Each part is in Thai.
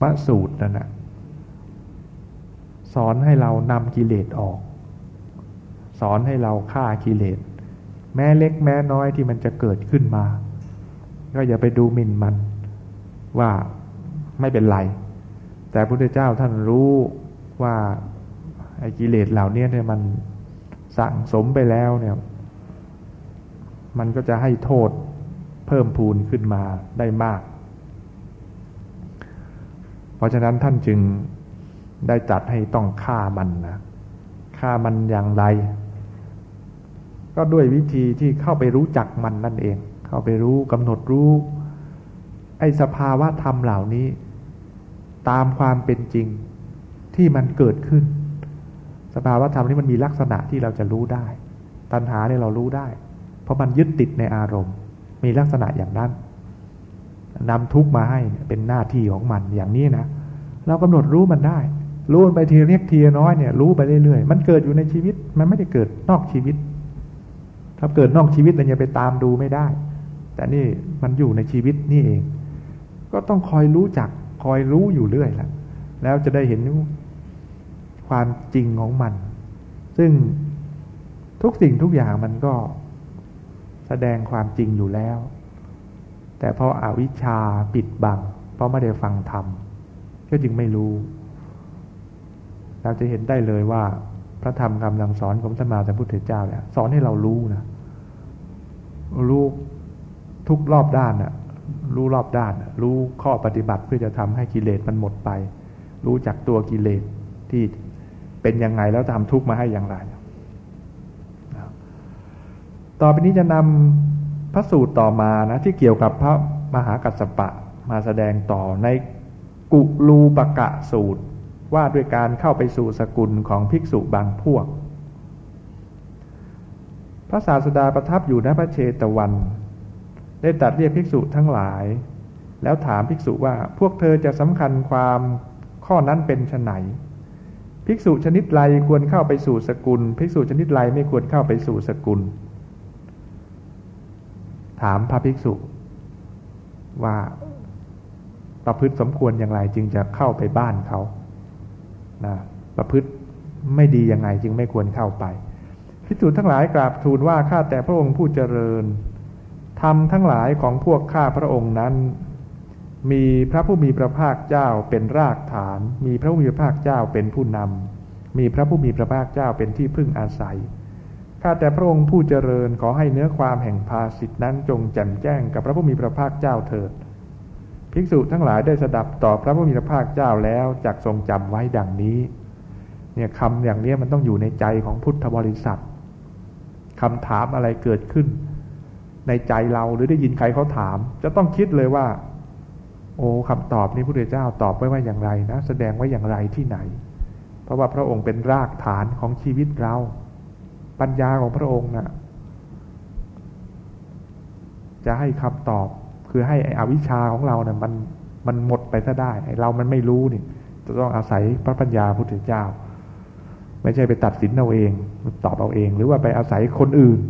พระสูตรนั่นนะสอนให้เรานำกิเลสออก สอนให้เราฆ่ากิเลส แม้เล็กแม้น้อยที่มันจะเกิดขึ้นมา ก็อย่าไปดูหมิ่นมัน ว่าไม่เป็นไร แต่พระพุทธเจ้าท่านรู้ว่าไอ้กิเลสเหล่านี้เนี่ยมันสั่งสมไปแล้วเนี่ย มันก็จะให้โทษเพิ่มพูนขึ้นมาได้มาก ราะฉะนั้นท่านจึงได้จัดให้ต้องฆ่ามันนะฆ่ามันอย่างไร ก็ด้วยวิธีที่เข้าไปรู้จักมันนั่นเอง เข้าไปรู้กำหนดรู้ ไอ้สภาวะธรรมเหล่านี้ ตามความเป็นจริงที่มันเกิดขึ้น สภาวะธรรมนี้มันมีลักษณะที่เราจะรู้ได้ ตัณหาเนี่ยเรารู้ได้ เพราะมันยึดติดในอารมณ์ มีลักษณะอย่างนั้น นำทุกมาให้เป็นหน้าที่ของมันอย่างนี้นะเรากำหนดรู้มันได้ รู้ไปทีเล็กทีน้อยเนี่ย รู้ไปเรื่อยๆ มันเกิดอยู่ในชีวิต มันไม่ได้เกิดนอกชีวิต ถ้าเกิดนอกชีวิตเราจะไปตามดูไม่ได้ แต่นี่มันอยู่ในชีวิตนี่เอง ก็ต้องคอยรู้จัก คอยรู้อยู่เรื่อยแหละแล้วจะได้เห็นความจริงของมัน ซึ่งทุกสิ่งทุกอย่างมันก็แสดงความจริงอยู่แล้ว แต่เพราะอาวิชชาปิดบัง เพราะไม่ได้ฟังธรรมก็จึงไม่รู้ เราจะเห็นได้เลยว่า พระธรรมกำลังสอนของสมมาสัมพุทธเจ้าเนี่ยสอนให้เรารู้นะรู้ทุกรอบด้านนะรู้รอบด้าน รู้ข้อปฏิบัติเพื่อจะทำให้กิเลสมันหมดไป รู้จักตัวกิเลสที่เป็นยังไงแล้วทำทุกข์มาให้อย่างไร ต่อไปนี้จะนำพ ระสูตรต่อมานะที่เกี่ยวกับพระมหากัสสปะมาแสดงต่อในกุลูปกะสูตร ว่าด้วยการเข้าไปสู่สกุลของภิกษุบางพวก พระศาสดาประทับอยู่ณพระเชตวัน ได้ตัดเรียกภิกษุทั้งหลาย แล้วถามภิกษุว่าพวกเธอจะสำคัญความข้อนั้นเป็นไนภิกษุชนิดไรควรเข้าไปสู่สกุล ภิกษุชนิดไรไม่ควรเข้าไปสู่สกุล ถามพระภิกษุ ว่าประพฤติสมควรอย่างไรจึงจะเข้าไปบ้านเขานะประพฤติไม่ดียังไงจึงไม่ควรเข้าไปภิกษุทั้งหลายกราบทูลว่าข้าแต่พระองค์ผู้เจริญทำทั้งหลายของพวกข้าพระองค์นั้น มีพระผู้มีพระภาคเจ้าเป็นรากฐาน มีพระผู้มีพระภาคเจ้าเป็นผู้นำมีพระผู้มีพระภาคเจ้าเป็นที่พึ่งอาศัย ข้าแต่พระองค์ผู้เจริญขอให้เนื้อความแห่งภาสิทธินั้นจงแจ่มแจ้งกับพระผู้มีพระภาคเจ้าเถิด ภิกษุทั้งหลายได้สดับต่อพระผู้มีพระภาคเจ้าแล้วจักทรงจำไว้ดังนี้ เนี่ยคำอย่างนี้มันต้องอยู่ในใจของพุทธบริษัทคำถามอะไรเกิดขึ้น ในใจเราหรือได้ยินใครเขาถาม จะต้องคิดเลยว่า โอ้คำตอบนี้พระพุทธเจ้าตอบไว้ว่าอย่างไรนะ แสดงไว้อย่างไรที่ไหน เพราะว่าพระองค์เป็นรากฐานของชีวิตเรา ปัญญาของพระองค์นะ่ะจะให้คำตอบ คือให้อวิชชาของเราเนะ่ยมันมันหมดไปซะได้เรามันไม่รู้นี่จะต้องอาศัยพระปัญญาพุทธเจ้า ไม่ใช่ไปตัดสินเอาเอง ตอบเอาเอง หรือว่าไปอาศัยคนอื่น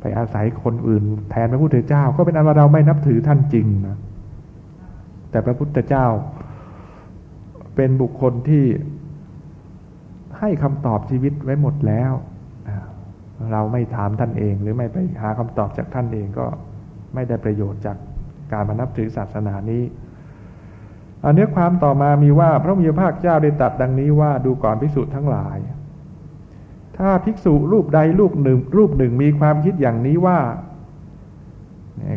ไปอาศัยคนอื่น แทนพระพุทธเจ้า ก็เป็นอันว่าเราไม่นับถือท่านจริงนะแต่พระพุทธเจ้า เป็นบุคคลที่ ให้คำตอบชีวิตไว้หมดแล้ว เราไม่ถามท่านเอง หรือไม่ไปหาคำตอบจากท่านเองก็ไม่ได้ประโยชน์จากการมานับถือศาสนานี้อันนี้ความต่อมามีว่าพระมีพระภาคเจ้าได้ตัดดังนี้ว่าดูก่อนภิกษุทั้งหลาย ถ้าภิกษุรูปใดรูปหนึ่ง รูปหนึ่งมีความคิดอย่างนี้ว่า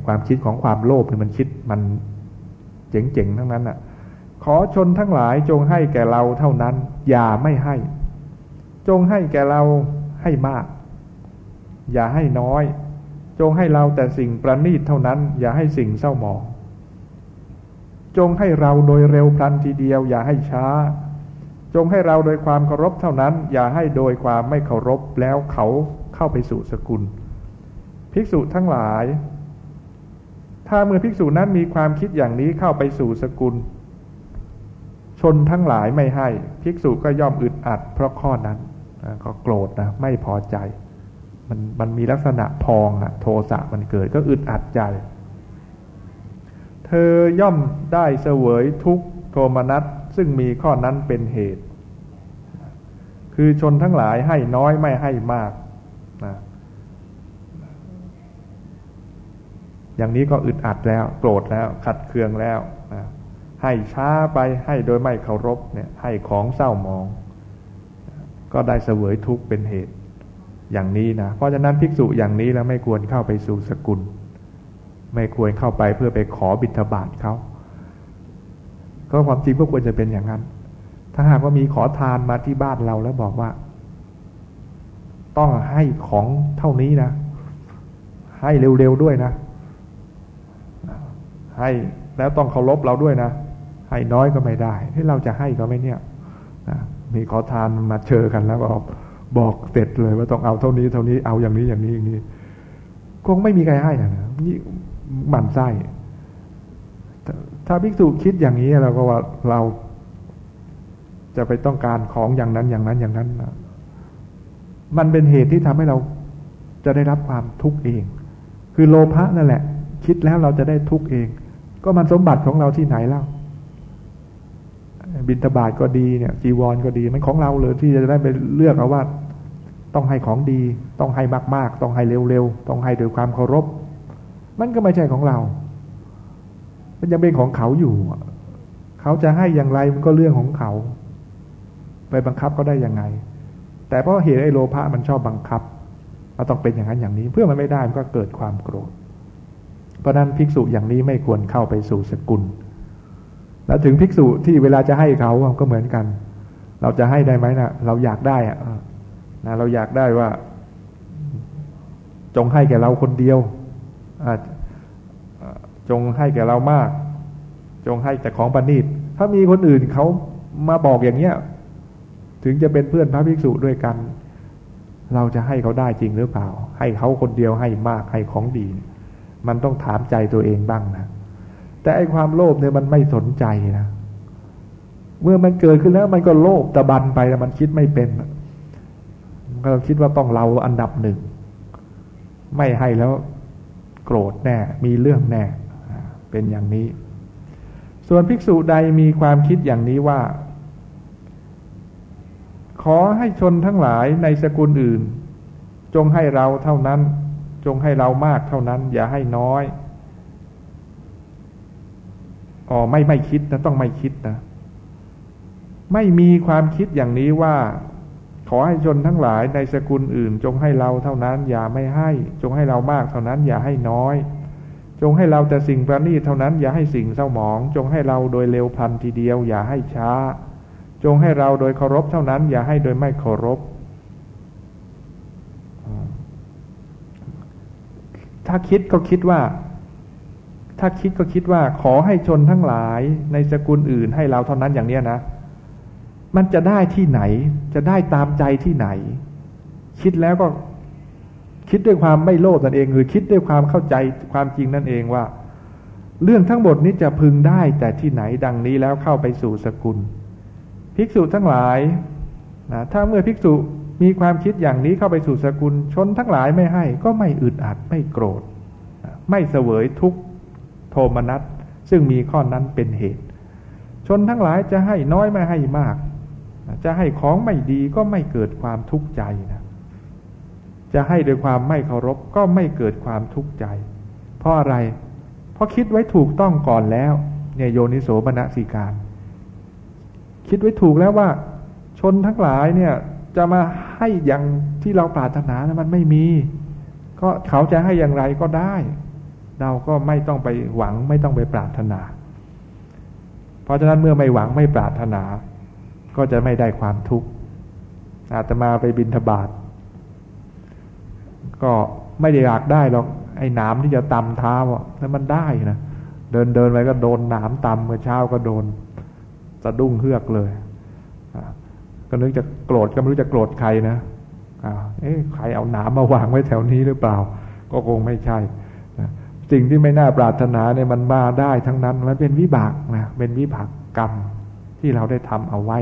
ความคิดของความโลภเนี่ยมันคิดมันเจ๋งๆทั้งนั้นอะ ขอชนทั้งหลายจงให้แก่เราเท่านั้น อย่าไม่ให้ จงให้แก่เราให้มาก อย่าให้น้อย จงให้เราแต่สิ่งประณีตเท่านั้น อย่าให้สิ่งเศร้าหมอง จงให้เราโดยเร็วพลันทีเดียว อย่าให้ช้า จงให้เราโดยความเคารพเท่านั้น อย่าให้โดยความไม่เคารพแล้วเขาเข้าไปสู่สกุล ภิกษุทั้งหลาย ถ้าเมื่อภิกษุนั้นมีความคิดอย่างนี้เข้าไปสู่สกุล ชนทั้งหลายไม่ให้ ภิกษุก็ย่อมอึดอัดเพราะข้อนั้น ก็โกรธนะไม่พอใจ มันมันมีลักษณะพองอะโทสะมันเกิดก็อึดอัดใจ เธอย่อมได้เสวยทุกโทมนัสซึ่งมีข้อนั้นเป็นเหตุ คือชนทั้งหลายให้น้อยไม่ให้มากนะอย่างนี้ก็อึดอัดแล้ว โกรธแล้วขัดเคืองแล้วนะให้ช้าไปให้โดยไม่เคารพเนี่ยให้ของเศร้ามอง ก็ได้เสวยทุกข์เป็นเหตุอย่างนี้นะ เพราะฉะนั้นภิกษุอย่างนี้แล้วไม่ควรเข้าไปสู่สกุล ไม่ควรเข้าไปเพื่อไปขอบิณฑบาตเขา ก็ความจริงก็ควรจะเป็นอย่างนั้น ถ้าหากว่ามีขอทานมาที่บ้านเราแล้วบอกว่า ต้องให้ของเท่านี้นะ ให้เร็วๆด้วยนะ ให้แล้วต้องเคารพเราด้วยนะ ให้น้อยก็ไม่ได้ที่เราจะให้ก็ไม่เนี่ยนะ มีขอทานมาเชิญกันแล้วก็บอกเสร็จเลยว่าต้องเอาเท่านี้เท่านี้เอาอย่างนี้อย่างนี้อย่างนี้คงไม่มีใครให้นะนี่หมั่นไส้ถ้าภิกษุคิดอย่างนี้เราก็ว่าเราจะไปต้องการของอย่างนั้นอย่างนั้นอย่างนั้นนะมันเป็นเหตุที่ทำให้เราจะได้รับความทุกข์เอง คือโลภะนั่นแหละ คิดแล้วเราจะได้ทุกข์เอง ก็มันสมบัติของเราที่ไหนแล้ว บินตบาทก็ดีเนี่ยจีวรก็ดี มันของเราเลยที่จะได้ไปเลือกเอาว่า ต้องให้ของดี ต้องให้มากๆ ต้องให้เร็วๆ ต้องให้ด้วยความเคารพ มันก็ไม่ใช่ของเรา มันยังเป็นของเขาอยู่ เขาจะให้อย่างไรมันก็เรื่องของเขา ไปบังคับก็ได้ยังไง แต่เพราะเหตุไอ้โลภะมันชอบบังคับเราต้องเป็นอย่างนั้นอย่างนี้ เพื่อมันไม่ได้มันก็เกิดความโกรธ เพราะนั้นภิกษุอย่างนี้ไม่ควรเข้าไปสู่สกุล แล้วถึงภิกษุที่เวลาจะให้เขาก็เหมือนกัน เราจะให้ได้ไหมนะเราอยากได้อะนะเราอยากได้ว่า จงให้แก่เราคนเดียวจงให้แก่เรามาก จงให้แต่ของประณีตถ้ามีคนอื่นเขามาบอกอย่างเนี้ย ถึงจะเป็นเพื่อนพระภิกษุด้วยกัน เราจะให้เขาได้จริงหรือเปล่า ให้เขาคนเดียวให้มากให้ของดี มันต้องถามใจตัวเองบ้างนะ แต่ไอความโลภเนี่ยมันไม่สนใจนะเมื่อมันเกิดขึ้นแล้วมันก็โลภตะบันไปแล้วมันคิดไม่เป็นก็คิดว่าต้องเราอันดับหนึ่ง ไม่ให้แล้วโกรธแน่ มีเรื่องแน่ เป็นอย่างนี้ ส่วนภิกษุใดมีความคิดอย่างนี้ว่า ขอให้ชนทั้งหลายในสกุลอื่น จงให้เราเท่านั้น จงให้เรามากเท่านั้น อย่าให้น้อย อ๋อไม่ไม่คิดนะต้องไม่คิดนะ ไม่มีความคิดอย่างนี้ว่า ขอให้ชนทั้งหลายในสกุลอื่น จงให้เราเท่านั้นอย่าไม่ให้ จงให้เรามากเท่านั้นอย่าให้น้อย จงให้เราแต่สิ่งประณีตเท่านั้นอย่าให้สิ่งเศร้าหมอง จงให้เราโดยเร็วพลันทีเดียว อย่าให้ช้า จงให้เราโดยเคารพเท่านั้น อย่าให้โดยไม่เคารพถ้าคิดก็คิดว่า ถ้าคิดก็คิดว่าขอให้ชนทั้งหลายในสกุลอื่นให้เราเท่านั้นอย่างเนี้ยนะ มันจะได้ที่ไหน จะได้ตามใจที่ไหน คิดแล้วก็คิดด้วยความไม่โลภนั่นเองหรือคิดด้วยความเข้าใจความจริงนั่นเองว่า เรื่องทั้งหมดนี้จะพึงได้แต่ที่ไหนดังนี้แล้วเข้าไปสู่สกุล ภิกษุทั้งหลายนะถ้าเมื่อภิกษุมีความคิดอย่างนี้เข้าไปสู่สกุล ชนทั้งหลายไม่ให้ ก็ไม่อึดอัดไม่โกรธ ไม่เสวยทุกโท มนัสซึ่งมีข้อนั้นเป็นเหตุ ชนทั้งหลายจะให้น้อยไม่ให้มาก จะให้ของไม่ดีก็ไม่เกิดความทุกข์ใจนะจะให้โดยความไม่เคารพก็ไม่เกิดความทุกข์ใจ เพราะอะไร เพราะคิดไว้ถูกต้องก่อนแล้วเนี่ยโยนิโสมนสิการ คิดไว้ถูกแล้วว่า ชนทั้งหลายเนี่ยจะมาให้อย่างที่เราปรารถนานะมันไม่มี ก็เขาจะให้อย่างไรก็ได้ เราก็ไม่ต้องไปหวังไม่ต้องไปปรารถนา เพราะฉะนั้นเมื่อไม่หวังไม่ปรารถนา ก็จะไม่ได้ความทุกข์อาตมาไปบินทบาทก็ไม่ได้อยากได้หรอกไอ้หนามที่จะตำเท้าอะแล้วมันได้นะเดินเดินไปก็โดนหนามตำเมื่อเช้าก็โดนสะดุ้งเฮือกเลยก็นึกจะโกรธก็ไม่รู้จะโกรธใครนะอ่าเอ๊ะใครเอาหนามมาวางไว้แถวนี้หรือเปล่า ก็คงไม่ใช่ สิ่งที่ไม่น่าปรารถนาเนี่ยมันมาได้ทั้งนั้นมันเป็นวิบากนะเป็นวิบากกรรมที่เราได้ทำเอาไว้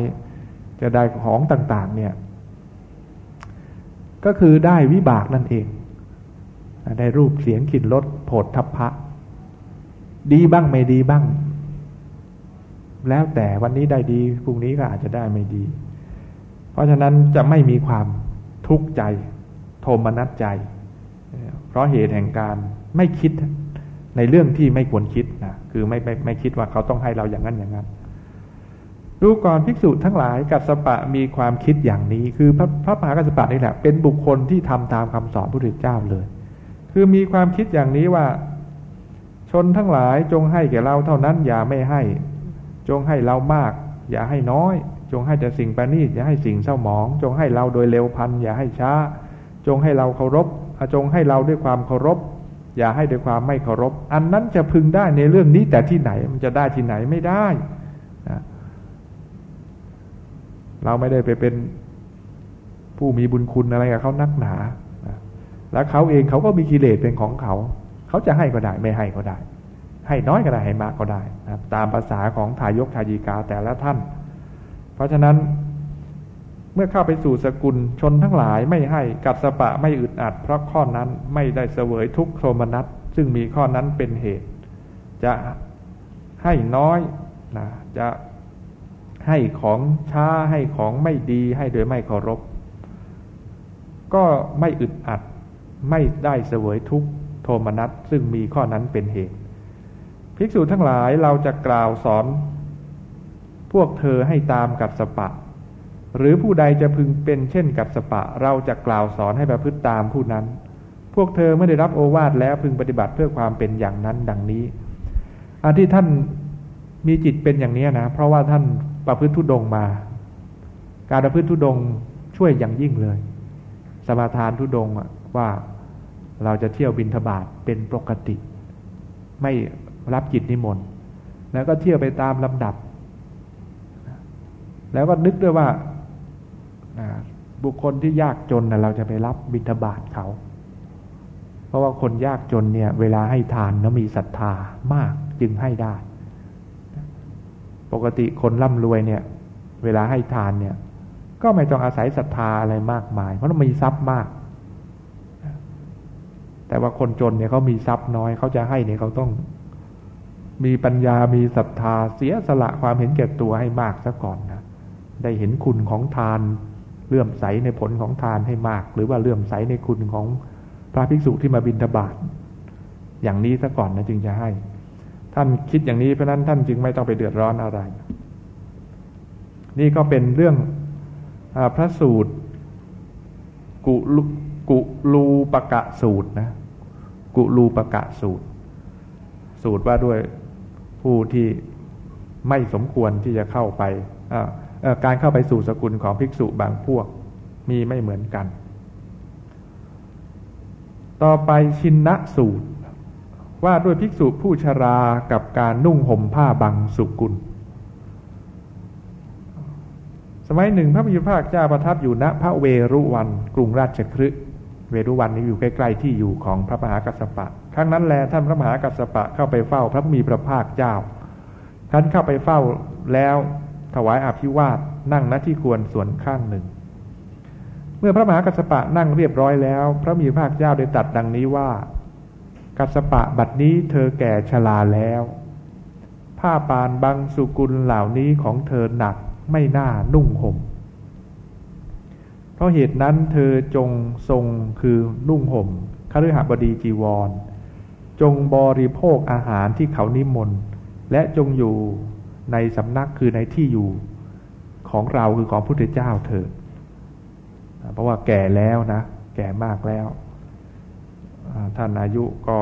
จะได้ของต่างๆ เนี่ย ก็คือได้วิบากนั่นเองได้รูปเสียงกลิ่นรสโผฏฐัพพะ ดีบ้างไม่ดีบ้าง แล้วแต่วันนี้ได้ดีพรุ่งนี้ก็อาจจะได้ไม่ดี เพราะฉะนั้นจะไม่มีความทุกข์ใจ โทมนัสใจ เพราะเหตุแห่งการ ไม่คิดในเรื่องที่ไม่ควรคิดนะคือไม่ไม่ไม่คิดว่าเขาต้องให้เราอย่างนั้นอย่างนั้นดูก่อนภิกษุทั้งหลายกัสปะมีความคิดอย่างนี้ คือพระพระมหากัสปะนี่แหละ เป็นบุคคลที่ทำตามคำสอนพระพุทธเจ้าเลย คือมีความคิดอย่างนี้ว่า ชนทั้งหลายจงให้แก่เราเท่านั้นอย่าไม่ให้ จงให้เรามาก อย่าให้น้อย จงให้แต่สิ่งประณีตอย่าให้สิ่งเศร้าหมอง จงให้เราโดยเร็วพันอย่าให้ช้า จงให้เราเคารพจงให้เราด้วยความเคารพ อย่าให้ด้วยความไม่เคารพ อันนั้นจะพึงได้ในเรื่องนี้แต่ที่ไหนมันจะได้ที่ไหนไม่ได้นะเราไม่ได้ไปเป็นผู้มีบุญคุณอะไรกับเขานักหนาแล้วเขาเองเขาก็มีกิเลสเป็นของเขา เขาจะให้ก็ได้ไม่ให้ก็ได้ ให้น้อยก็ได้ให้มากก็ได้นะตามภาษาของทายกทายิกาแต่ละท่าน เพราะฉะนั้น เมื่อเข้าไปสู่สกุลชนทั้งหลายไม่ให้กัดสปะไม่อึดอัด เพราะข้อนั้นไม่ได้เสวยทุกโทมนัสซึ่งมีข้อนั้นเป็นเหตุ จะให้น้อยนะจะให้ของช้าให้ของไม่ดีให้โดยไม่เคารพ ก็ไม่อึดอัด ไม่ได้เสวยทุกโทมนัสซึ่งมีข้อนั้นเป็นเหตุ ภิกษุทั้งหลายเราจะกล่าวสอน พวกเธอให้ตามกัดสปะ หรือผู้ใดจะพึงเป็นเช่นกัดสปะ เราจะกล่าวสอนให้ประพฤติตามผู้นั้น พวกเธอไม่ได้รับโอวาทแล้วพึงปฏิบัติเพื่อความเป็นอย่างนั้นดังนี้อันที่ท่านมีจิตเป็นอย่างนี้นะ เพราะว่าท่านประพฤติทุดงมา การประพฤติทุดงช่วยอย่างยิ่งเลย สมาทานทุดงว่าเราจะเที่ยวบินทบาทเป็นปกติ ไม่รับจิตนิมนต์แล้วก็เที่ยวไปตามลำดับ แล้วก็นึกด้วยว่า บุคคลที่ยากจนเราจะไปรับบิณฑบาตเขา เพราะว่าคนยากจนเนี่ย เวลาให้ทานแล้วมีศรัทธามากจึงให้ได้ ปกติคนร่ำรวยเนี่ย เวลาให้ทานเนี่ย ก็ไม่ต้องอาศัยศรัทธาอะไรมากมาย เพราะมันมีทรัพย์มาก แต่ว่าคนจนเนี่ยเขามีทรัพย์น้อยเขาจะให้เนี่ยเขาต้องมีปัญญา มีศรัทธา เสียสละความเห็นแก่ตัวให้มากซะก่อนนะ ได้เห็นคุณของทาน เลื่อมใสในผลของทานให้มาก หรือว่าเลื่อมใสในคุณของพระภิกษุที่มาบิณฑบาตอย่างนี้ซะก่อนนะจึงจะให้ ท่านคิดอย่างนี้เพราะนั้นท่านจึงไม่ต้องไปเดือดร้อนอะไร นี่ก็เป็นเรื่องอพระสูตร กุลกุลูปะกะสูตรนะ กุลูปะกะสูตร สูตรว่าด้วยผู้ที่ไม่สมควรที่จะเข้าไป การเข้าไปสู่สกุลของภิกษุบางพวกมีไม่เหมือนกัน ต่อไปชินนะสูตร ว่าด้วยภิกษุผู้ชรากับการนุ่งห่มผ้าบังสุกุล สมัยหนึ่งพระมิพากเจ้าประทับอยู่ณพระเวรุวันกรุงราชคฤห์เวรุวันนี้อยู่ใกล้ๆที่อยู่ของพระมหากัสสปะ ครั้งนั้นแลท่านพระมหากัสสปะเข้าไปเฝ้าพระมีพระภาคเจ้าท่านเข้าไปเฝ้าแล้ว ถวายอภิวาทนั่งณที่ควรส่วนข้างหนึ่ง เมื่อพระมหากัสสปะนั่งเรียบร้อยแล้ว พระมีพระเจ้าได้ตัดดังนี้ว่า กัสปะบัดนี้เธอแก่ชราแล้ว ผ้าปานบางสุกุลเหล่านี้ของเธอหนักไม่น่านุ่งห่ม เพราะเหตุนั้นเธอจงทรงคือนุ่งห่มคฤหบดีจีวร จงบริโภคอาหารที่เขานิมนต์และจงอยู่ ในสำนักคือในที่อยู่ของเราคือของพุทธเจ้าเถิดเพราะว่าแก่แล้วนะ แก่มากแล้ว ท่านอายุก็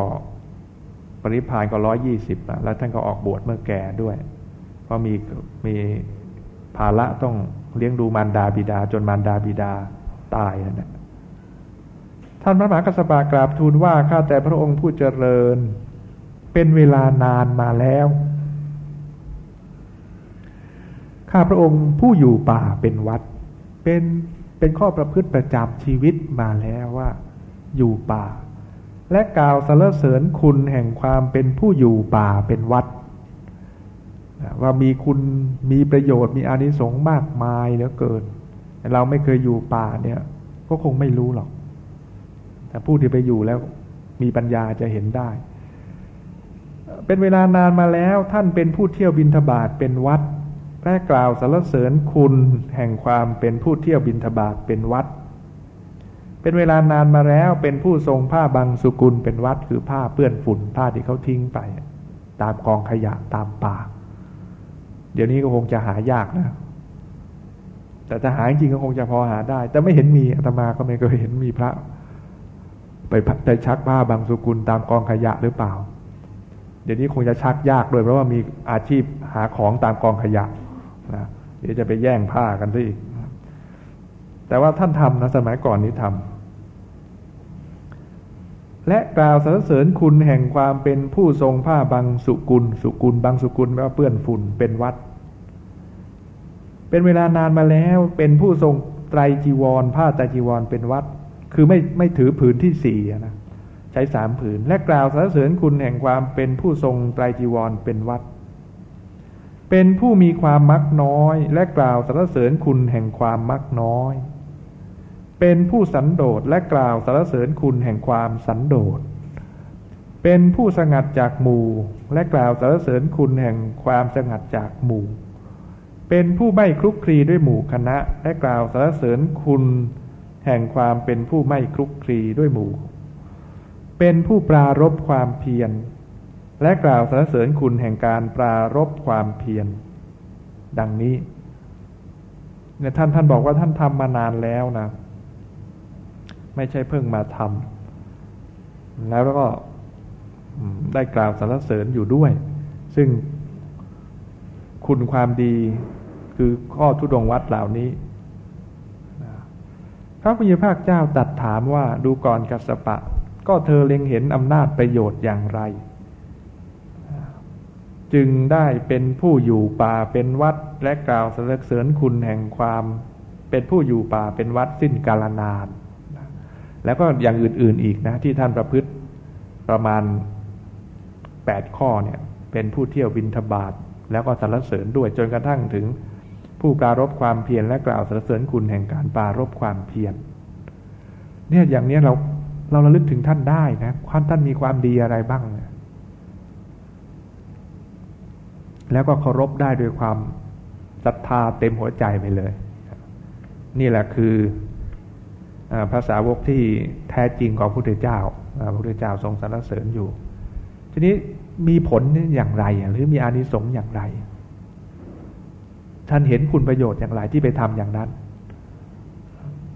ปริพานก็ร้อยยี่สิบแล้วท่านก็ออกบวชเมื่อแก่ด้วย เพราะมีมีภาระต้องเลี้ยงดูมารดาบิดา จนมารดาบิดาตายนะท่านพระมหากัสปะกราบทูลว่าข้าแต่พระองค์ผู้เจริญ เป็นเวลานานมาแล้ว ข้าพระองค์ผู้อยู่ป่าเป็นวัด เป็นเป็นข้อประพฤติประจำชีวิตมาแล้วว่า อยู่ป่า และกล่าวสรรเสริญคุณแห่งความเป็นผู้อยู่ป่าเป็นวัด ว่ามีคุณมีประโยชน์มีอานิสงส์มากมายเหลือเกิน เราไม่เคยอยู่ป่าเนี่ย ก็คงไม่รู้หรอก แต่ผู้ที่ไปอยู่แล้วมีปัญญาจะเห็นได้ เป็นเวลานานมาแล้วท่านเป็นผู้เที่ยวบินทบาทเป็นวัด และกล่าวสรรเสริญคุณแห่งความเป็นผู้เที่ยวบินทบาทเป็นวัด เป็นเวลานานมาแล้วเป็นผู้ทรงผ้าบางสุกุลเป็นวัดคือผ้าเปื้อนฝุ่นผ้าที่เขาทิ้งไป ตามกองขยะตามป่า เดี๋ยวนี้ก็คงจะหายากนะ แต่ถ้าหาจริงก็คงจะพอหาได้ แต่ไม่เห็นมีอาตมาก็ไม่เคยเห็นมีพระ ไปไปชักผ้าบางสุกุลตามกองขยะหรือเปล่า เดี๋ยวนี้คงจะชักยากด้วยเพราะว่ามีอาชีพหาของตามกองขยะ นะเดี๋ยวจะไปแย่งผ้ากันซะอีกแต่ว่าท่านทำนะสมัยก่อนนี้ทำและกล่าวสรรเสริญคุณแห่งความเป็นผู้ทรงผ้าบางสุกุล สุกุลบางสุกุลแปลว่าเปื้อนฝุ่นเป็นวัด เป็นเวลานานมาแล้วเป็นผู้ทรงไตรจีวร ผ้าไตรจีวรเป็นวัด คือไม่ไม่ถือผืนที่สี่นะใช้สามผืน และกล่าวสรรเสริญคุณแห่งความเป็นผู้ทรงไตรจีวรเป็นวัด เป็นผู้มีความมักน้อย และกล่าวสรรเสริญคุณแห่งความมักน้อย เป็นผู้สันโดษและกล่าวสรรเสริญคุณแห่งความสันโดษ เป็นผู้สงัดจากหมู่ และกล่าวสรรเสริญคุณแห่งความสงัดจากหมู่ เป็นผู้ไม่คลุกคลีด้วยหมู่คณะ และกล่าวสรรเสริญคุณแห่งความเป็นผู้ไม่คลุกคลีด้วยหมู่ เป็นผู้ปรารบความเพียร และกล่าวสรรเสริญคุณแห่งการปรารบความเพียรดังนี้เนี่ยท่านท่านบอกว่าท่านทำมานานแล้วนะ ไม่ใช่เพิ่งมาทำแล้วก็ได้กล่าวสรรเสริญอยู่ด้วย ซึ่งคุณความดีคือข้อทุดงวัดเหล่านี้พระพุทธภาคเจ้าตัดถามว่าดูก่อนกัสปะ ก็เธอเล็งเห็นอำนาจประโยชน์อย่างไร จึงได้เป็นผู้อยู่ป่าเป็นวัดและกล่าวสรรเสริญคุณแห่งความเป็นผู้อยู่ป่าเป็นวัดสิ้นกาลนาน แล้วก็อย่างอื่นๆอีกนะ ที่ท่านประพฤติประมาณแปดข้อเนี่ย เป็นผู้เที่ยวบินทบาทแล้วก็สรรเสริญด้วยจนกระทั่งถึง ผู้ปรารบความเพียรและกล่าวสรรเสริญคุณแห่งการปรารบความเพียรเนี่ยอย่างนี้เราเราระลึกถึงท่านได้นะความท่านมีความดีอะไรบ้างเนี่ย แล้วก็เคารพได้ด้วยความศรัทธาเต็มหัวใจไปเลย นี่แหละคือภาษาวกที่แท้จริงของพระพุทธเจ้าพระพุทธเจ้าทรงสรรเสริญอยู่ ทีนี้มีผลอย่างไร หรือมีอานิสงส์อย่างไร ท่านเห็นคุณประโยชน์อย่างไรที่ไปทำอย่างนั้น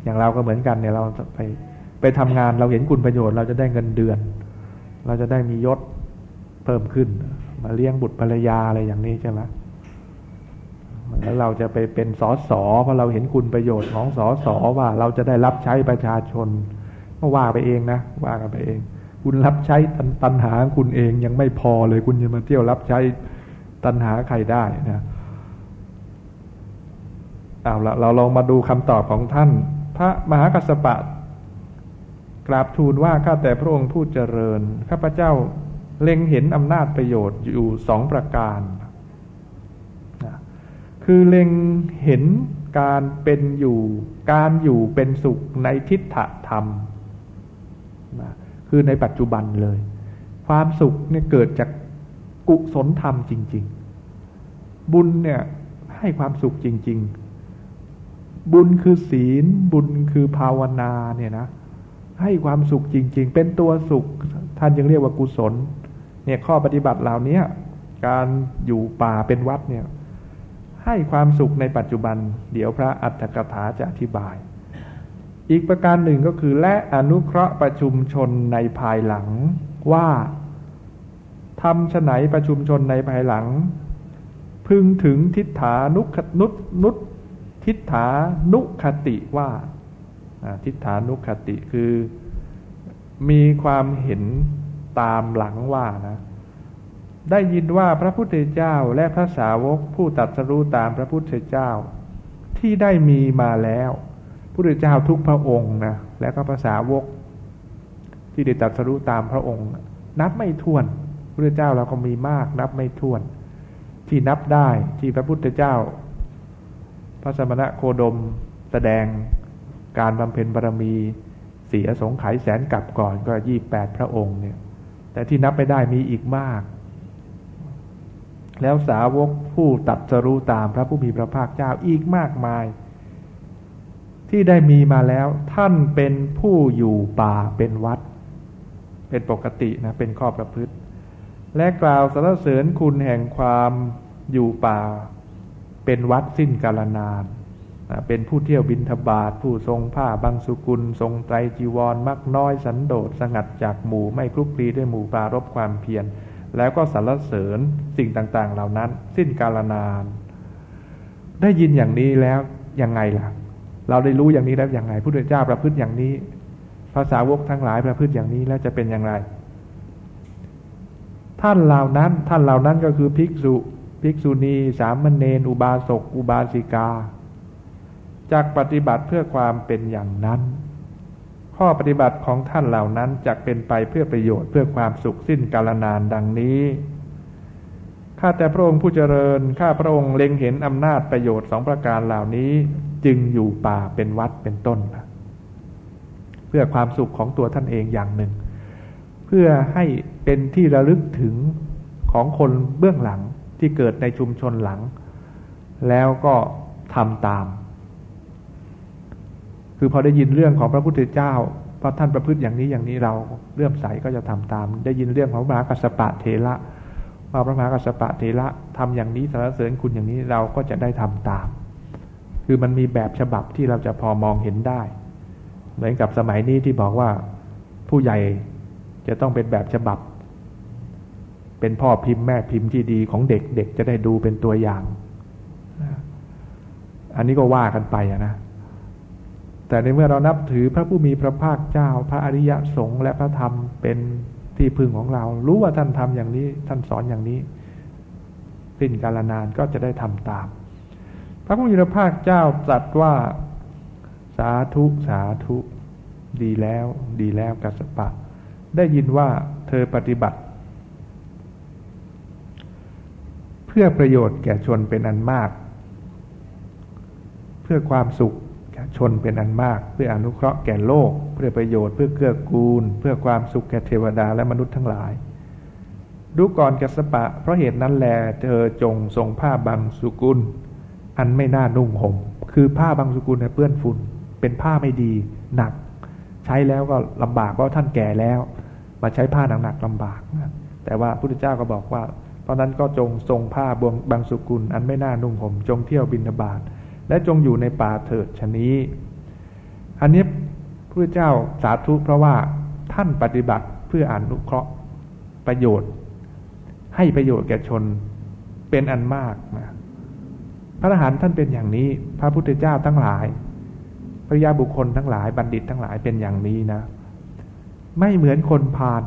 อย่างเราก็เหมือนกันเนี่ยเราไปไปทำงานเราเห็นคุณประโยชน์ เราจะได้เงินเดือน เราจะได้มียศเพิ่มขึ้น มาเลี้ยงบุตรภรรยาอะไรอย่างนี้ใช่ไหมแล้วเราจะไปเป็นสอสอเพราะเราเห็นคุณประโยชน์ของสอสอว่าเราจะได้รับใช้ประชาชนก็ว่าไปเองนะว่ากันไปเอง คุณรับใช้ตันหาคุณเองยังไม่พอเลยคุณจะมาเที่ยวรับใช้ตันหาใครได้นะเอาละเราลองมาดูคำตอบของท่าน พระมหากัสสปะกราบทูลว่าข้าแต่พระองค์ผู้เจริญข้าพเจ้า เล็งเห็นอำนาจประโยชน์อยู่สองประการคือเล็งเห็นการเป็นอยู่ การอยู่เป็นสุขในทิฏฐธรรมคือในปัจจุบันเลย ความสุขเนี่ยเกิดจากกุศลธรรมจริง ๆ บุญเนี่ยให้ความสุขจริง ๆ บุญคือศีล บุญคือภาวนาเนี่ยนะให้ความสุขจริง ๆ เป็นตัวสุข ท่านยังเรียกว่ากุศล เนี่ยข้อปฏิบัติเหล่านี้การอยู่ป่าเป็นวัดเนี่ยให้ความสุขในปัจจุบัน เดี๋ยวพระอัตถกถาจะอธิบาย อีกประการหนึ่งก็คือ และอนุเคราะห์ประชุมชนในภายหลังว่าทำฉไหนประชุมชนในภายหลัง พึงถึงทิฏฐานุคนุนุทิฏฐานุคติว่าทิฏฐานุคติคือมีความเห็น ตามหลังว่านะ ได้ยินว่าพระพุทธเจ้าและพระสาวกผู้ตัดสรู้ตามพระพุทธเจ้า ที่ได้มีมาแล้วพุทธเจ้าทุกพระองค์นะและก็ภาษาวก ที่ได้ตัดสรู้ตามพระองค์ นับไม่ถ้วนพุทธเจ้าเราก็มีมาก นับไม่ถ้วน ที่นับได้ที่พระพุทธเจ้า พระสมณะโคดมแสดงการบำเพ็ญบารมีเสียสงไขยแสนกลับก่อนก็ยี่แปดพระองค์เนี่ย แต่ที่นับไม่ได้มีอีกมาก แล้วสาวกผู้ตัดสรู้ตามพระผู้มีพระภาคเจ้าอีกมากมาย ที่ได้มีมาแล้วท่านเป็นผู้อยู่ป่าเป็นวัด เป็นปกตินะเป็นข้อประพฤติ และกล่าวสรรเสริญคุณแห่งความอยู่ป่าเป็นวัดสิ้นกาลนาน เป็นผู้เที่ยวบินทบาทผู้ทรงผ้าบางสุกุล ทรงไตรจีวรมักน้อยสันโดษสงัดจากหมู่ไม่คลุกคลีด้วยหมู่ปรารบความเพียร แล้วก็สรรเสริญสิ่งต่างๆ เหล่านั้น สิ้นกาลนาน ได้ยินอย่างนี้แล้วยังไงล่ะ เราได้รู้อย่างนี้แล้วยังไงพระพุทธเจ้าประพฤติอย่างนี้ภาษาวกทั้งหลายประพฤติอย่างนี้แล้วจะเป็นอย่างไร ท่านเหล่านั้นท่านเหล่านั้นก็คือภิกษุ ภิกษุณี สามเณรอุบาสก อุบาสิกา จากปฏิบัติเพื่อความเป็นอย่างนั้น ข้อปฏิบัติของท่านเหล่านั้นจะเป็นไปเพื่อประโยชน์เพื่อความสุขสิ้นกาลนานดังนี้ข้าแต่พระองค์ผู้เจริญ ข้าพระองค์เล็งเห็นอำนาจประโยชน์สองประการเหล่านี้ จึงอยู่ป่าเป็นวัดเป็นต้น เพื่อความสุขของตัวท่านเองอย่างหนึ่ง เพื่อให้เป็นที่ระลึกถึงของคนเบื้องหลังที่เกิดในชุมชนหลัง แล้วก็ทำตาม คือพอได้ยินเรื่องของพระพุทธเจ้าพระท่านประพฤติอย่างนี้อย่างนี้เราเลื่อมใสก็จะทำตาม ได้ยินเรื่องของพระมหากัสปะเทระว่าพระมหากัสปะเทระทำอย่างนี้สรรเสริญคุณอย่างนี้เราก็จะได้ทำตาม คือมันมีแบบฉบับที่เราจะพอมองเห็นได้ เหมือนกับสมัยนี้ที่บอกว่าผู้ใหญ่จะต้องเป็นแบบฉบับ เป็นพ่อพิมพ์แม่พิมพ์ที่ดีของเด็กเด็กจะได้ดูเป็นตัวอย่าง อันนี้ก็ว่ากันไปนะ แต่ในเมื่อเรานับถือพระผู้มีพระภาคเจ้า พระอริยสงฆ์และพระธรรมเป็นที่พึ่งของเรา รู้ว่าท่านทำอย่างนี้ท่านสอนอย่างนี้ สิ้นกาลนานก็จะได้ทำตาม พระผู้มีพระภาคเจ้าตรัสว่าสาธุสาธุ ดีแล้ว ดีแล้วกัสปะ ได้ยินว่าเธอปฏิบัติ เพื่อประโยชน์แก่ชนเป็นอันมาก เพื่อความสุข ชนเป็นอันมาก เพื่ออนุเคราะห์แก่โลก เพื่อประโยชน์เพื่อเกื้อกูล เพื่อความสุขแก่เทวดาและมนุษย์ทั้งหลาย ดูก่อนกัสปะ เพราะเหตุนั้นแลเธอจงทรงผ้าบางสุกุล อันไม่น่านุ่งห่ม คือผ้าบางสุกุลเนี่ยเปื้อนฝุ่น เป็นผ้าไม่ดีหนัก ใช้แล้วก็ลำบากเพราะท่านแก่แล้ว มาใช้ผ้าหนักๆลำบากนะแต่ว่าพระพุทธเจ้าก็บอกว่า เพราะนั้นก็จงทรงผ้าบวงบางสุกุล อันไม่น่านุ่งห่ม จงเที่ยวบินบาต และจงอยู่ในป่าเถิดชนี้ อันนี้พระเจ้าสาธุเพราะว่าท่านปฏิบัติเพื่ออนุเคราะห์ประโยชน์ ให้ประโยชน์แก่ชนเป็นอันมากนะพระอรหันต์ท่านเป็นอย่างนี้ พระพุทธเจ้าทั้งหลายพระยาบุคคลทั้งหลายบัณฑิตทั้งหลายเป็นอย่างนี้นะ ไม่เหมือนคนพาล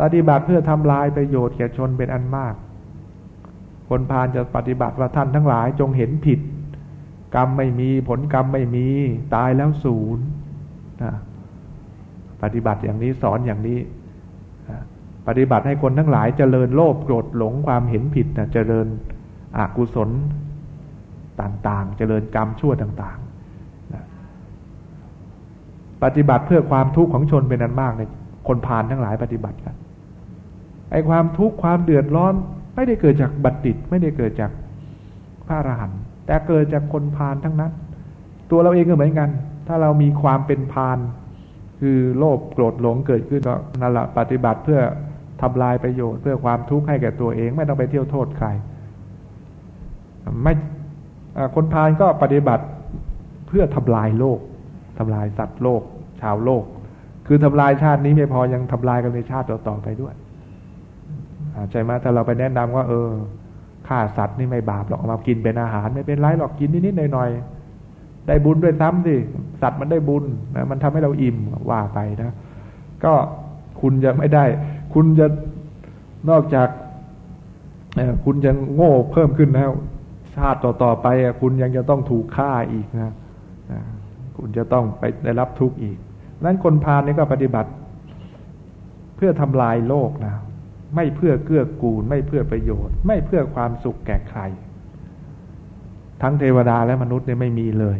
ปฏิบัติเพื่อทำลายประโยชน์แก่ชนเป็นอันมาก คนพาลจะปฏิบัติว่าท่านทั้งหลายจงเห็นผิด กรรมไม่มีผลกรรมไม่มี ตายแล้วศูนย์ปฏิบัติอย่างนี้สอนอย่างนี้ ปฏิบัติให้คนทั้งหลายเจริญโลภโกรธหลงความเห็นผิดนะเจริญอกุศลต่างๆ เจริญกรรมชั่วต่างๆ ปฏิบัติเพื่อความทุกข์ของชนเป็นอันมากในคนพานทั้งหลายปฏิบัติกันไอ้ความทุกข์ความเดือดร้อน ไม่ได้เกิดจากบัตรติดไม่ได้เกิดจากพระอรหันต์ แต่เกิดจากคนพาลทั้งนั้น ตัวเราเองก็เหมือนกัน ถ้าเรามีความเป็นพาลคือโลภโกรธหลงเกิดขึ้นก็นั่นแหละปฏิบัติเพื่อทำลายประโยชน์ เพื่อความทุกข์ให้แก่ตัวเอง ไม่ต้องไปเที่ยวโทษใคร ไม่คนพาลก็ปฏิบัติเพื่อทำลายโลกทำลายสัตว์โลก ชาวโลก คือทำลายชาตินี้ไม่พอยังทำลายกันในชาติต่อๆไปด้วยใช่ไหมถ้าเราไปแนะนำว่า เออ ฆ่าสัตว์นี่ไม่บาปหรอกเอามากินเป็นอาหาร ไม่เป็นไรหรอกกินนิดๆหน่อยๆได้บุญด้วยซ้ำสิสัตว์มันได้บุญนะมันทำให้เราอิ่มว่าไปนะ ก็คุณจะไม่ได้ คุณจะนอกจากคุณจะโง่เพิ่มขึ้นแล้ว ชาติต่อๆไปคุณยังจะต้องถูกฆ่าอีกนะคุณจะต้องไปได้รับทุกข์อีกนั้นคนพาลนี่ก็ปฏิบัติ เพื่อทำลายโลกนะ ไม่เพื่อเกื้อกูล ไม่เพื่อประโยชน์ ไม่เพื่อความสุขแก่ใคร ทั้งเทวดาและมนุษย์เนี่ยไม่มีเลย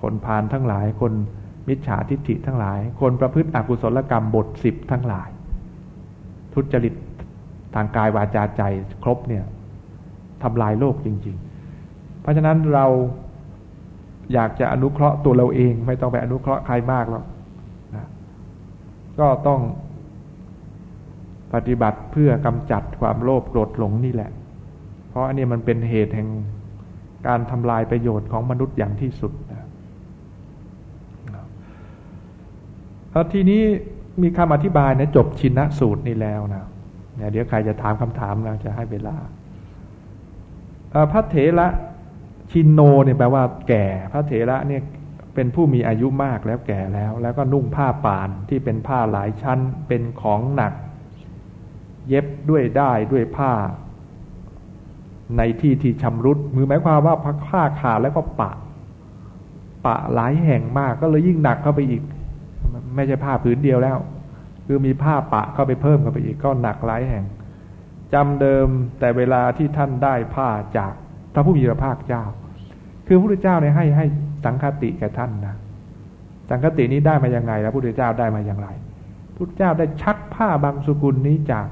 คนพานทั้งหลาย คนมิจฉาทิฏฐิทั้งหลาย คนประพฤติอกุศลกรรมบทสิบทั้งหลาย ทุจริตทางกายวาจาใจครบเนี่ยทำลายโลกจริง ๆ เพราะฉะนั้นเราอยากจะอนุเคราะห์ตัวเราเอง ไม่ต้องไปอนุเคราะห์ใครมากหรอกนะก็ต้อง ปฏิบัติเพื่อกำจัดความโลภโกรธหลงนี่แหละ เพราะอันนี้มันเป็นเหตุแห่งการทำลายประโยชน์ของมนุษย์อย่างที่สุดนะแล้วทีนี้มีคำอธิบายนะจบชินสูตรนี่แล้วนะเดี๋ยวใครจะถามคำถามนะจะให้เวลาพระเถระชินโนเนี่ยแปลว่าแก่ พระเถระเนี่ยเป็นผู้มีอายุมากแล้วแก่แล้ว แล้วก็นุ่งผ้าป่านที่เป็นผ้าหลายชั้นเป็นของหนัก เย็บด้วยได้ด้วยผ้า ในที่ที่ชำรุดมือหมายความว่าพักผ้าขาดแล้วก็ปะ ปะหลายแห่งมากก็เลยยิ่งหนักเข้าไปอีก ไม่ใช่ผ้าผืนเดียวแล้ว คือมีผ้าปะเข้าไปเพิ่มเข้าไปอีกก็หนักหลายแห่งจำเดิมแต่เวลาที่ท่านได้ผ้าจากพระผู้มีพระภาคเจ้า คือพระพุทธเจ้าเนี่ยให้ให้สังคติแก่ท่านนะสังคตินี้ได้มาอย่างไงแล้วพระพุทธเจ้าได้มาอย่างไรพระพุทธเจ้าได้ชักผ้าบางสกุลนี้จาก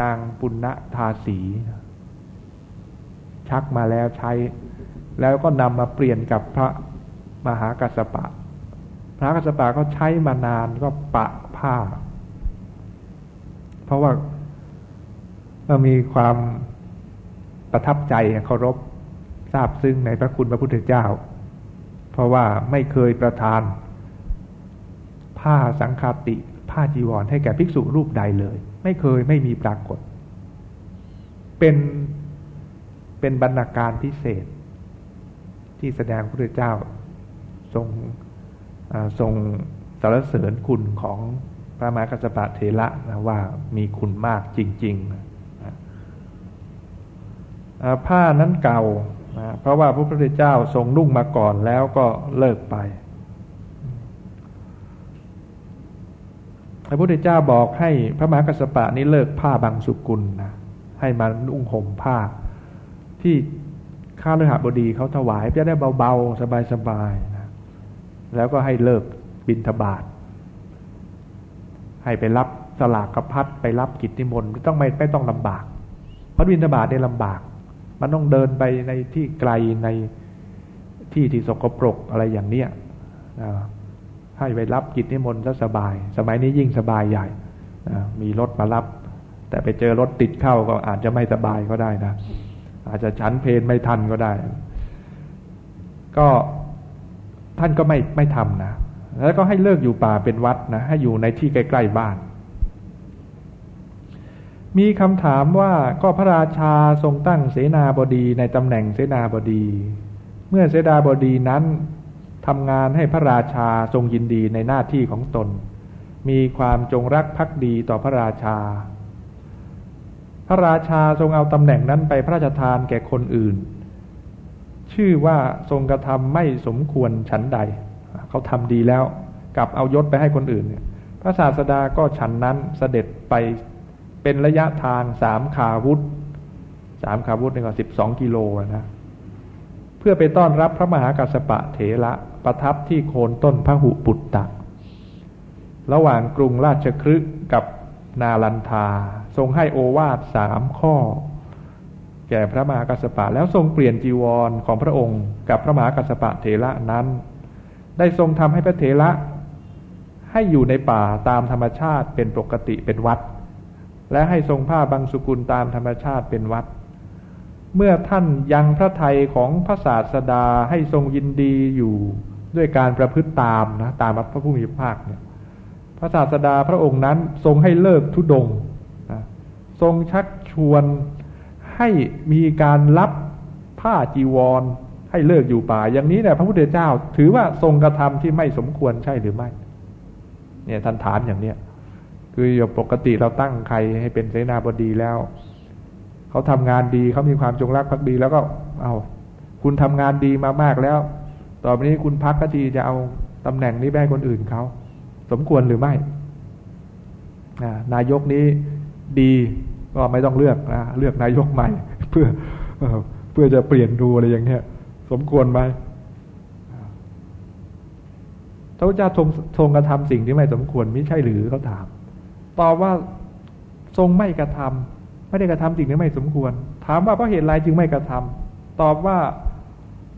นางปุณณทาสี ชักมาแล้วใช้ แล้วก็นำมาเปลี่ยนกับพระมหากัสปะ พระกัสปะก็ใช้มานานก็ปะผ้า เพราะว่ามีความประทับใจเคารพทราบซึ่งในพระคุณพระพุทธเจ้า เพราะว่าไม่เคยประทาน ผ้าสังคาติ ผ้าจีวรให้แก่ภิกษุรูปใดเลย ไม่เคยไม่มีปรากฏ เป็นเป็นบรรณาการพิเศษ ที่แสดงพระพุทธเจ้าทรงทรงสรรเสริญคุณของพระมหากัสปะเทระนะว่ามีคุณมากจริงๆผ้านั้นเก่า เพราะว่าพระพุทธเจ้าทรงนุ่งมาก่อนแล้วก็เลิกไป พระพุทธเจ้าบอกให้พระมหากัสปะนี้เลิกผ้าบางสุกุลนะให้มานุ่งห่มผ้า ที่ข้าเลือบดีเขาถวายจะได้เบาๆ สบายๆนะแล้วก็ให้เลิกบินทบาทให้ไปรับสลากกระพัดไปรับกิจนิมนต์ไม่ต้องไม่ไม่ต้องลำบากเพราะบินทบาทได้ลำบาก มันต้องเดินไปในที่ไกลในที่ที่สกปรกอะไรอย่างเนี้ย ให้ไปรับกิจนิมนต์แล้วสบาย สมัยนี้ยิ่งสบายใหญ่มีรถมารับ แต่ไปเจอรถติดเข้าก็อาจจะไม่สบายก็ได้นะ อาจจะฉันเพลนไม่ทันก็ได้ ก็ท่านก็ไม่ไม่ทำนะ แล้วก็ให้เลิกอยู่ป่าเป็นวัดนะ ให้อยู่ในที่ใกล้ๆบ้าน มีคำถามว่าก็พระราชาทรงตั้งเสนาบดีในตำแหน่งเสนาบดี เมื่อเสนาบดีนั้น ทำงานให้พระราชาทรงยินดีในหน้าที่ของตน มีความจงรักภักดีต่อพระราชา พระราชาทรงเอาตำแหน่งนั้นไปพระราชทานแก่คนอื่น ชื่อว่าทรงกระทำไม่สมควรฉันใด เขาทำดีแล้วกลับเอายศไปให้คนอื่นเนี่ยพระศาสดาก็ฉันนั้นเสด็จไปเป็นระยะทางสามขาวุธสามขาวุธนี่ก็สิบสองกิโลนะเพื่อไปต้อนรับพระมหากัสปะเถระ ประทับที่โคนต้นพระหุปุตตะ ระหว่างกรุงราชครึกกับนาลันทา ทรงให้โอวาทสามข้อ แก่พระมหากัสปะ แล้วทรงเปลี่ยนจีวรของพระองค์ กับพระมหากัสปะเถระนั้น ได้ทรงทำให้พระเถระ ให้อยู่ในป่าตามธรรมชาติเป็นปกติเป็นวัด และให้ทรงผ้าบางสุกุลตามธรรมชาติเป็นวัดเมื่อท่านยังพระไทยของพระศาสดาให้ทรงยินดีอยู่ ด้วยการประพฤติตามนะตามพระผู้มีพระภาคเนี่ยพระศาสดาพระองค์นั้นทรงให้เลิกทุดงนะทรงชักชวนให้มีการรับผ้าจีวร ให้เลิกอยู่ป่า อย่างนี้เนี่ยพระพุทธเจ้า ถือว่าทรงกระทำที่ไม่สมควรใช่หรือไม่ เนี่ยท่านถามอย่างเนี้ยคืออย่างปกติเราตั้งใครให้เป็นเสนาบดีแล้วเขาทำงานดีเขามีความจงรักภักดีแล้วก็ เอาคุณทำงานดีมามากแล้ว ต่อไปนี้คุณพักก็ทีจะเอาตำแหน่งนี้ไปให้คนอื่นเขาสมควรหรือไม่ นายกนี้ดีก็ไม่ต้องเลือกนะเลือกนายกใหม่ เพื่อเพื่อจะเปลี่ยนดูอะไรอย่างเนี้ย สมควรไหมพระเจ้าทรงทรงกระทำสิ่งที่ไม่สมควรไม่ใช่หรือเขาถามตอบว่าทรงไม่กระทไม่ได้กระทำสิ่งที่ไม่สมควร ถามว่าเพราะเหตุไรจึงไม่กระทำตอบว่า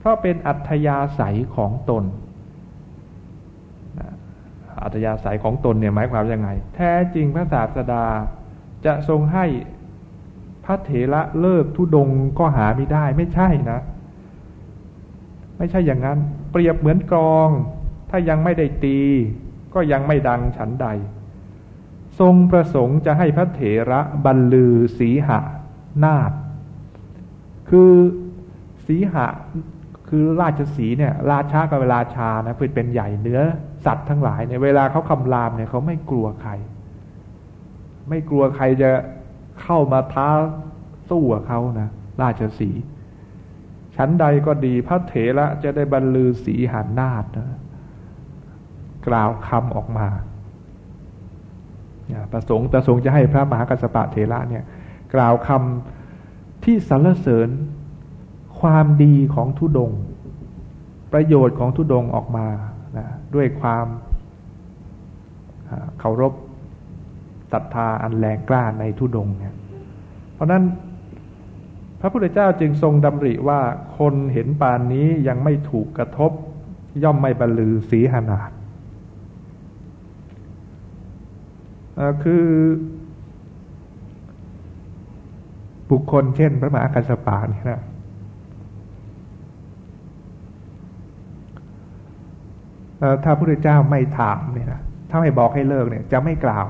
ราะเป็นอัธยาศัยของตน อัธยาศัยของตนเนี่ยหมายความยังไง แท้จริงพระศาสดาจะทรงให้พระเถระเลิกทุดงก็หาไม่ได้ไม่ใช่นะ ไม่ใช่อย่างนั้น เปรียบเหมือนกรอง ถ้ายังไม่ได้ตี ก็ยังไม่ดังฉันใด ทรงประสงค์จะให้พระเถระบรรลือสีหะนาฏคือสีหะ คือราชสีเนี่ย ราชากับราชานะเพื่อเป็นใหญ่เนื้อสัตว์ทั้งหลายเนี่ยเวลาเขาคำรามเนี่ยเขาไม่กลัวใคร ไม่กลัวใครจะเข้ามาท้าสู้กับเขานะราชสีชั้นใดก็ดีพระเถระจะได้บรรลือสีหานาฏนะกล่าวคำออกมาประสงค์ประสงค์จะให้พระมหากัสปะเถระเนี่ย กล่าวคำที่สรรเสริญ ความดีของทุดง ประโยชน์ของทุดงออกมานะด้วยความเคารพศรัทธาอันแรงกล้าในทุดงเนี่ยเพราะนั้นพระพุทธเจ้าจึงทรงดำริว่าคนเห็นปานนี้ยังไม่ถูกกระทบ ย่อมไม่บรรลือสีหนาดคือบุคคลเช่นพระมหากัสสปะนี่นะ ถ้าพระพุทธเจ้าไม่ถามเนี่ยนะถ้าไม่บอกให้เลิกเนี่ย จะไม่กล่าว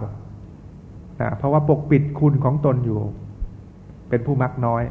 นะเพราะว่าปกปิดคุณของตนอยู่ เป็นผู้มักน้อย